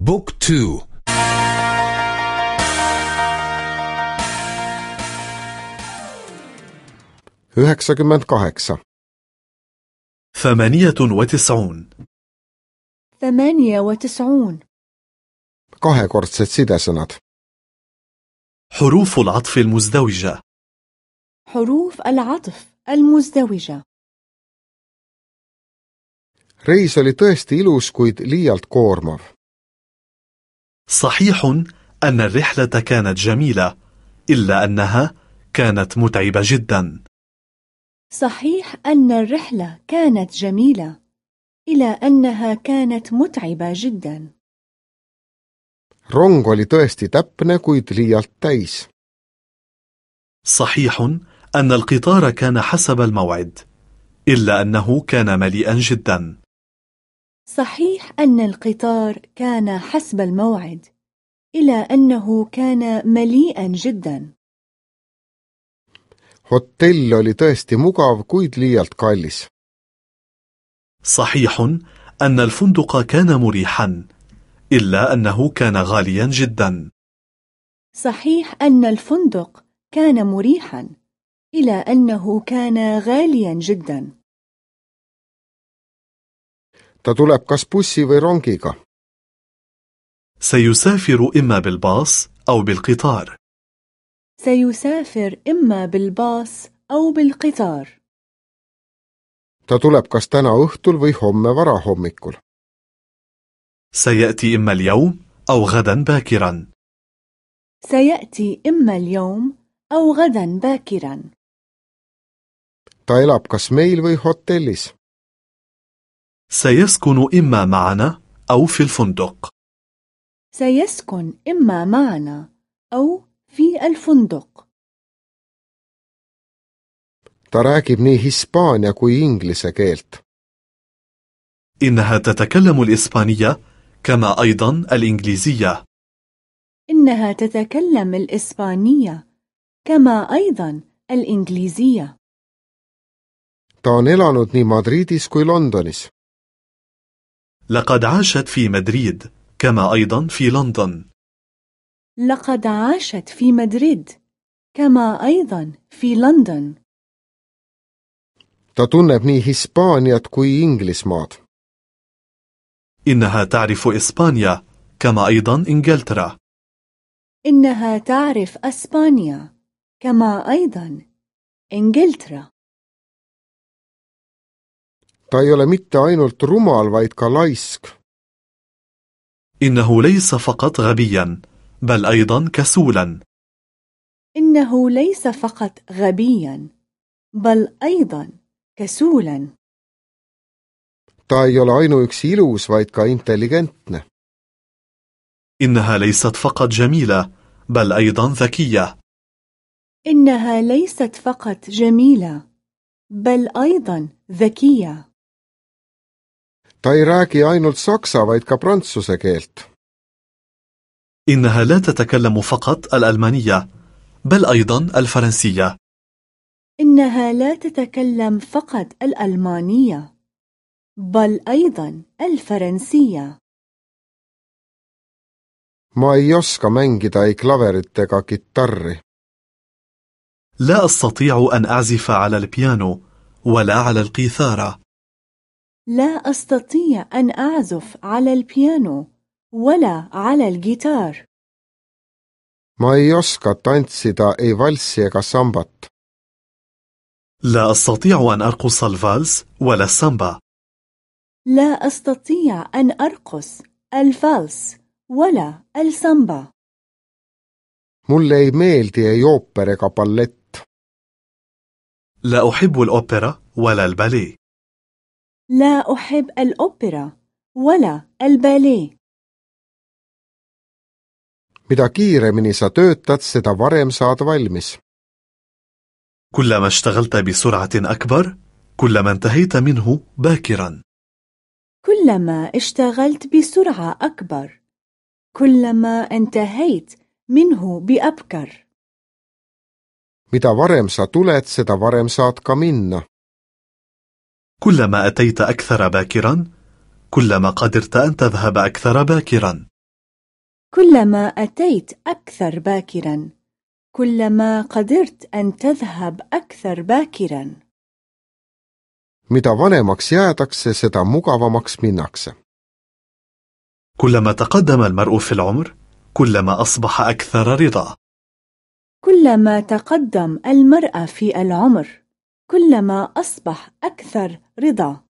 Book two. üheksakümmend kaheksa ثمانية وتسعون. ثمانية وتسعون. kahekordsed sidesõnad حروف العطف المزدوجة. حروف العطف المزدوجة. Reis oli tõesti ilus, kuid liialt koormav. صحيح أن الرحلة كانت جميلة إلا أنها كانت متعبة جدا. صحيح أن الرحلة كانت جميلة إلى أنها كانت متعبة جدا. Rong oli tõesti täpne, kuid liialt täis. صحيح أن القطار كان حسب الموعد إلا أنه كان مليئا جدا. صحيح أن القطار كان حسب الموعد إلى أنه كان مليئا جدا. Hotell oli tõesti mugav, kuid liialt kallis. صحيح أن الفندق كان مريحا إلا أنه كان غاليا جدا. صحيح أن الفندق كان مريحا إلى أنه كان غاليا جدا. Ta tuleb kas bussi või rongiga. سيسافر إما بالباص أو بالقطار سيسافر إما بالباص أو بالقطار ta tuleb kas täna õhtul või homme varahommikul. سيأتي إما اليوم أو غدا باكرا سيأتي إما اليوم أو غدا باكرا ta elab kas meil või hotellis. سيسكن إما معنا أو في الفندق سيسكن إما معنا أو في الفندق ta räägib nii hispaania kui inglise keelt. إنها تتكلم الإسبانية كما أيضا الإنجليزية إنها تتكلم الإسبانية كما أيضا الإنجليزية ta on elanud nii Madridis kui Londonis. لقد عاشت في مدريد كما أيضا في لندن. لقد عاشت في مدريد كما أيضا في لندن. ta tunneb nii Hispaaniat kui Inglismaad. إنها تعرف إسبانيا كما أيضا إنجلترا. إنها تعرف أسبانيا كما أيضا إنجلترا. Ta ei ole mitte ainult rumal, vaid ka laisk. إنه ليس فقط غبيا بل أيضا كسولا إنه ليس فقط غبيا بل أيضا كسولا ta ei ole ainuüksi ilus, vaid ka intelligentne. إنها ليست فقط جميلة بل أيضا ذكية إنها ليست فقط جميلة بل أيضا ذكية ta ei räägi ainult saksa, vaid ka prantsuse keelt. إنها لا تتكلم فقط الألمانية بل أيضا الفرنسية إنها لا تتكلم فقط الألمانية بل أيضا الفرنسية ma ei oska mängida ei klaverit ega kitarri. لا أستطيع أن أعزف على البيانو ولا على القيثارة لا أستطيع أن أعزف على البيانو ولا على الجيتار ma ei oska tantsida ei valssi ega sambat. لا أستطيع أن أرقص الفالس ولا السامبا لا أستطيع أن أرقص الفالس ولا السامبا mulle ei meeldi ei ooper ega ballett. لا أحب الأوبرا ولا الباليه لا أحب الأوبرا ولا الباليه mida kiiremini sa töötad, seda varem saad valmis. كلما اشتغلت بسرعة أكبر كلما انتهيت منه باكرا كلما اشتغلت بسرعة أكبر كلما انتهيت منه بأبكر mida varem sa tuled, seda varem saad ka minna. كلما أتيت أكثر باكرا كلما قدرت أن تذهب أكثر باكرا. كلما أتيت أكثر باكرا كلما قدرت أن تذهب أكثر باكرا. Mida vanemaks jäädakse, seda mugavamaks minnakse. كلما تقدم المرء في العمر كلما أصبح أكثر رضا. كلما تقدم المرأة في العمر كلما أصبح أكثر رضا.